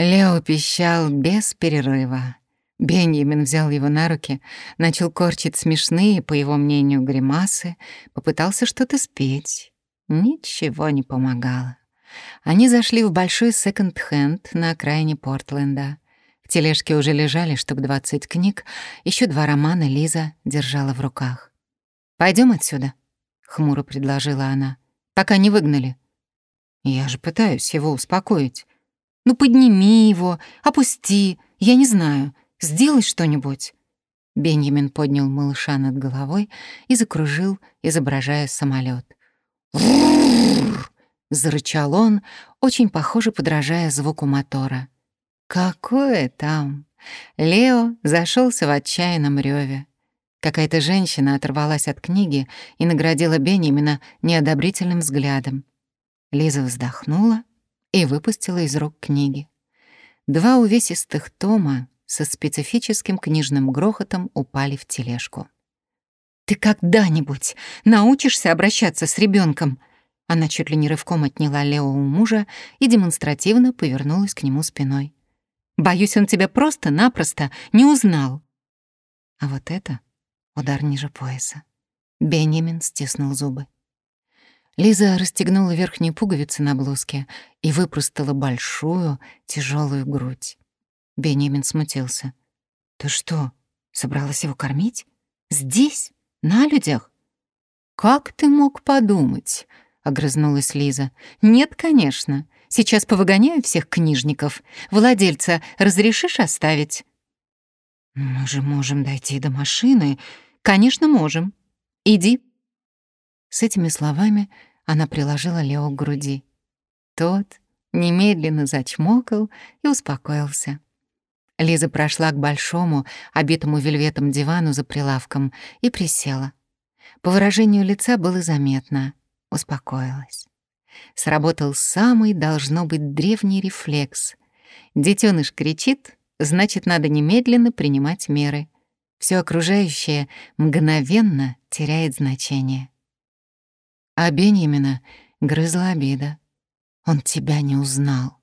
Лео пищал без перерыва. Бенjamin взял его на руки, начал корчить смешные, по его мнению, гримасы, попытался что-то спеть. Ничего не помогало. Они зашли в большой секонд-хенд на окраине Портленда. В тележке уже лежали штук 20 книг, еще два романа Лиза держала в руках. Пойдем отсюда», — хмуро предложила она, — «пока не выгнали». «Я же пытаюсь его успокоить». «Ну подними его, опусти, я не знаю, сделай что-нибудь». Бенjamin поднял малыша над головой и закружил, изображая самолет. Зарычал он, очень похоже подражая звуку мотора. Какое там? Лео зашелся в отчаянном реве. Какая-то женщина оторвалась от книги и наградила Бенемина неодобрительным взглядом. Лиза вздохнула и выпустила из рук книги. Два увесистых тома со специфическим книжным грохотом упали в тележку. «Ты когда-нибудь научишься обращаться с ребенком? Она чуть ли не рывком отняла Лео у мужа и демонстративно повернулась к нему спиной. «Боюсь, он тебя просто-напросто не узнал». А вот это удар ниже пояса. Бенjamin стиснул зубы. Лиза расстегнула верхние пуговицы на блузке и выпростала большую, тяжелую грудь. Бенjamin смутился. «Ты что, собралась его кормить? Здесь? На людях?» «Как ты мог подумать?» — огрызнулась Лиза. «Нет, конечно. Сейчас повыгоняю всех книжников. Владельца разрешишь оставить?» «Мы же можем дойти до машины». «Конечно, можем. Иди». С этими словами она приложила Лео к груди. Тот немедленно зачмокал и успокоился. Лиза прошла к большому, обитому вельветом дивану за прилавком и присела. По выражению лица было заметно — успокоилась. Сработал самый, должно быть, древний рефлекс. Детеныш кричит, значит, надо немедленно принимать меры. Все окружающее мгновенно теряет значение. А Беньямина грызла обида. Он тебя не узнал.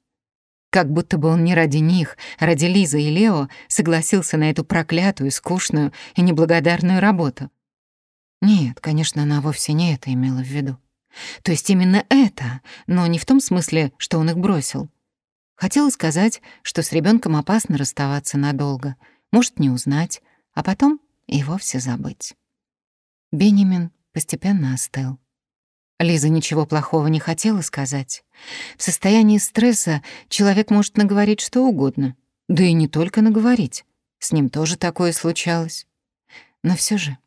Как будто бы он не ради них, ради Лизы и Лео согласился на эту проклятую, скучную и неблагодарную работу. Нет, конечно, она вовсе не это имела в виду. То есть именно это, но не в том смысле, что он их бросил. Хотела сказать, что с ребенком опасно расставаться надолго, может не узнать, а потом и вовсе забыть. Бенjamin постепенно остыл. Лиза ничего плохого не хотела сказать. В состоянии стресса человек может наговорить что угодно. Да и не только наговорить. С ним тоже такое случалось. Но все же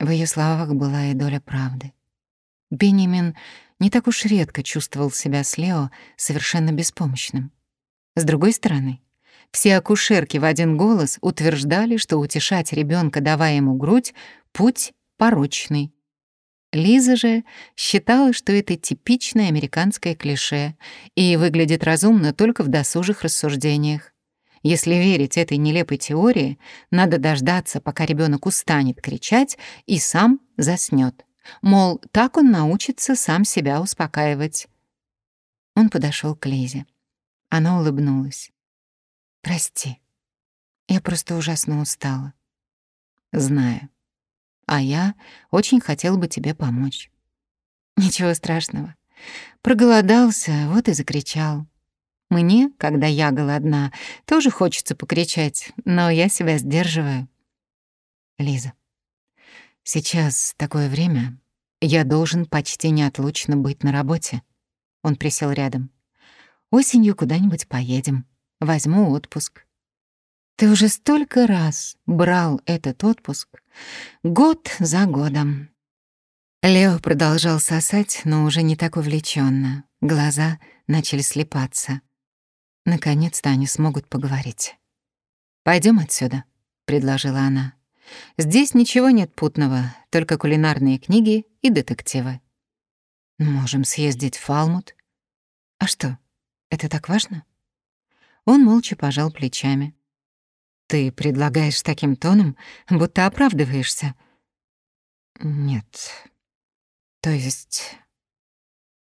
в ее словах была и доля правды. Бенjamin не так уж редко чувствовал себя с Лео совершенно беспомощным. С другой стороны, все акушерки в один голос утверждали, что утешать ребенка, давая ему грудь, путь порочный. Лиза же считала, что это типичное американское клише и выглядит разумно только в досужих рассуждениях. Если верить этой нелепой теории, надо дождаться, пока ребенок устанет кричать и сам заснёт. Мол, так он научится сам себя успокаивать. Он подошел к Лизе. Она улыбнулась. «Прости, я просто ужасно устала». «Знаю. А я очень хотел бы тебе помочь». «Ничего страшного. Проголодался, вот и закричал. Мне, когда я голодна, тоже хочется покричать, но я себя сдерживаю». «Лиза, Сейчас такое время. Я должен почти неотлучно быть на работе. Он присел рядом. Осенью куда-нибудь поедем. Возьму отпуск. Ты уже столько раз брал этот отпуск. Год за годом. Лео продолжал сосать, но уже не так увлеченно. Глаза начали слепаться. Наконец-то они смогут поговорить. Пойдем отсюда», — предложила она. Здесь ничего нет путного, только кулинарные книги и детективы. Можем съездить в Фалмут. А что, это так важно? Он молча пожал плечами. Ты предлагаешь таким тоном, будто оправдываешься. Нет. То есть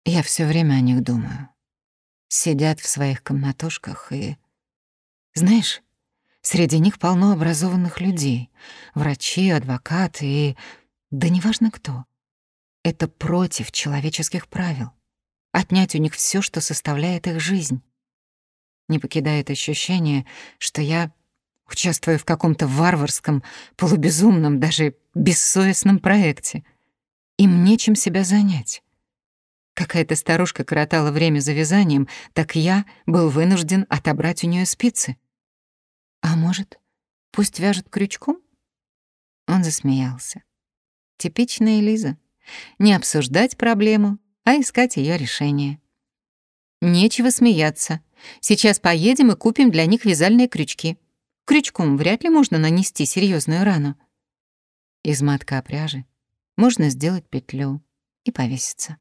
я все время о них думаю. Сидят в своих комнатушках и Знаешь, среди них полно образованных людей. Врачи, адвокаты и... Да неважно кто. Это против человеческих правил. Отнять у них все, что составляет их жизнь. Не покидает ощущение, что я участвую в каком-то варварском, полубезумном, даже бессовестном проекте. Им нечем себя занять. Какая-то старушка коротала время за вязанием, так я был вынужден отобрать у нее спицы. А может, пусть вяжет крючком? Он засмеялся. Типичная Лиза. Не обсуждать проблему, а искать ее решение. Нечего смеяться. Сейчас поедем и купим для них вязальные крючки. Крючком вряд ли можно нанести серьезную рану. Из матка пряжи можно сделать петлю и повеситься.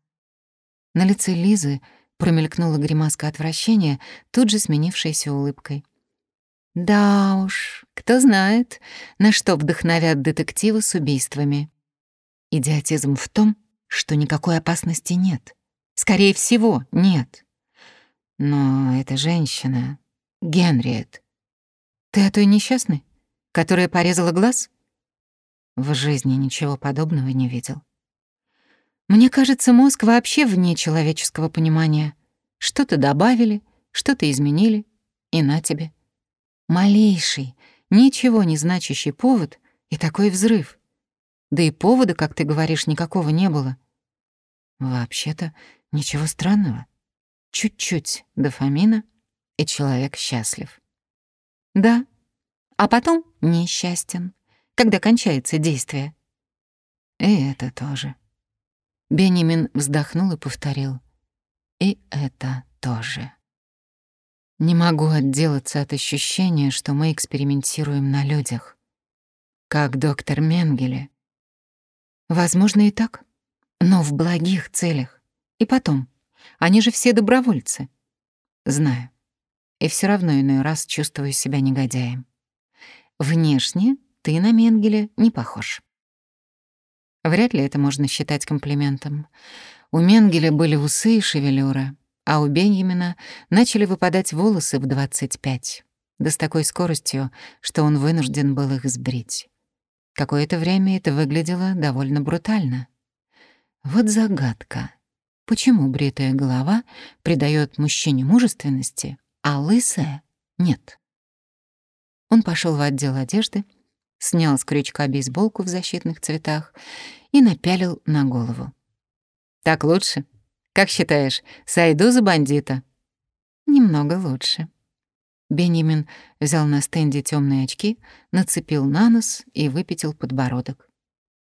На лице Лизы промелькнула гримаска отвращения, тут же сменившаяся улыбкой. Да уж, кто знает, на что вдохновят детективы с убийствами. Идиотизм в том, что никакой опасности нет. Скорее всего, нет. Но эта женщина, Генриет, ты о той несчастной, которая порезала глаз? В жизни ничего подобного не видел. Мне кажется, мозг вообще вне человеческого понимания. Что-то добавили, что-то изменили, и на тебе. Малейший, ничего не значащий повод и такой взрыв. Да и повода, как ты говоришь, никакого не было. Вообще-то ничего странного. Чуть-чуть дофамина, и человек счастлив. Да, а потом несчастен, когда кончается действие. И это тоже. Бенемин вздохнул и повторил. И это тоже. Не могу отделаться от ощущения, что мы экспериментируем на людях. Как доктор Менгеле. Возможно и так, но в благих целях. И потом, они же все добровольцы. Знаю. И все равно иной раз чувствую себя негодяем. Внешне ты на Менгеле не похож. Вряд ли это можно считать комплиментом. У Менгеля были усы и шевелюра, а у Беньямина начали выпадать волосы в 25, да с такой скоростью, что он вынужден был их сбрить. Какое-то время это выглядело довольно брутально. Вот загадка. Почему бритая голова придает мужчине мужественности, а лысая — нет? Он пошел в отдел одежды, снял с крючка бейсболку в защитных цветах и напялил на голову. «Так лучше? Как считаешь, сойду за бандита?» «Немного лучше». Бенjamin взял на стенде темные очки, нацепил на нос и выпятил подбородок.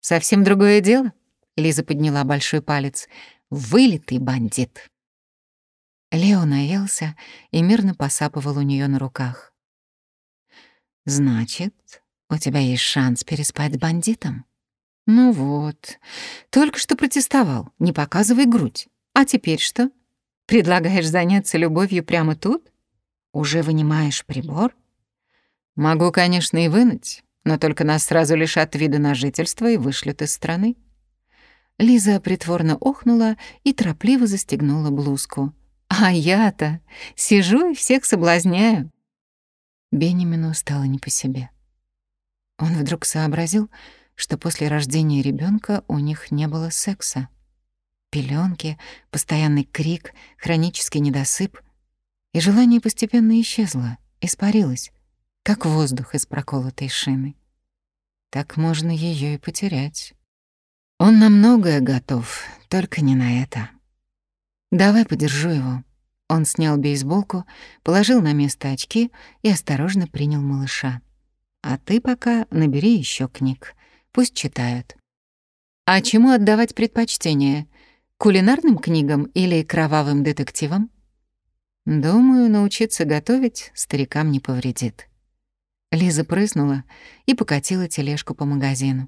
«Совсем другое дело?» — Лиза подняла большой палец. «Вылитый бандит». Лео наелся и мирно посапывал у нее на руках. «Значит, у тебя есть шанс переспать с бандитом?» «Ну вот, только что протестовал, не показывай грудь. А теперь что? Предлагаешь заняться любовью прямо тут? Уже вынимаешь прибор?» «Могу, конечно, и вынуть, но только нас сразу лишат вида на жительство и вышлют из страны». Лиза притворно охнула и торопливо застегнула блузку. «А я-то сижу и всех соблазняю». Бенемину стало не по себе. Он вдруг сообразил, что после рождения ребенка у них не было секса. Пеленки, постоянный крик, хронический недосып. И желание постепенно исчезло, испарилось, как воздух из проколотой шины. Так можно ее и потерять. Он на многое готов, только не на это. «Давай подержу его». Он снял бейсболку, положил на место очки и осторожно принял малыша. «А ты пока набери еще книг. Пусть читают. А чему отдавать предпочтение? Кулинарным книгам или кровавым детективам? Думаю, научиться готовить старикам не повредит. Лиза прыснула и покатила тележку по магазину.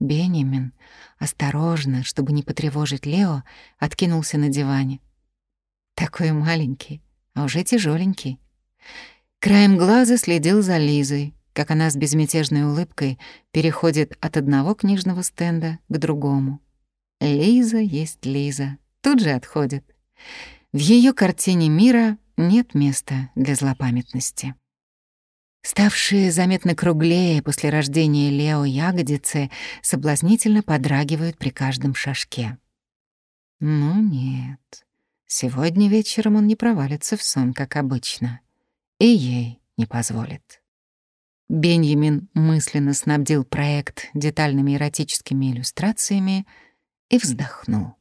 Бенjamin, осторожно, чтобы не потревожить Лео, откинулся на диване. Такой маленький, а уже тяжеленький. Краем глаза следил за Лизой, как она с безмятежной улыбкой переходит от одного книжного стенда к другому. Лиза есть Лиза, тут же отходит. В ее картине мира нет места для злопамятности. Ставшие заметно круглее после рождения Лео ягодицы соблазнительно подрагивают при каждом шажке. Ну нет, сегодня вечером он не провалится в сон, как обычно, и ей не позволит. Бенjamin мысленно снабдил проект детальными эротическими иллюстрациями и вздохнул.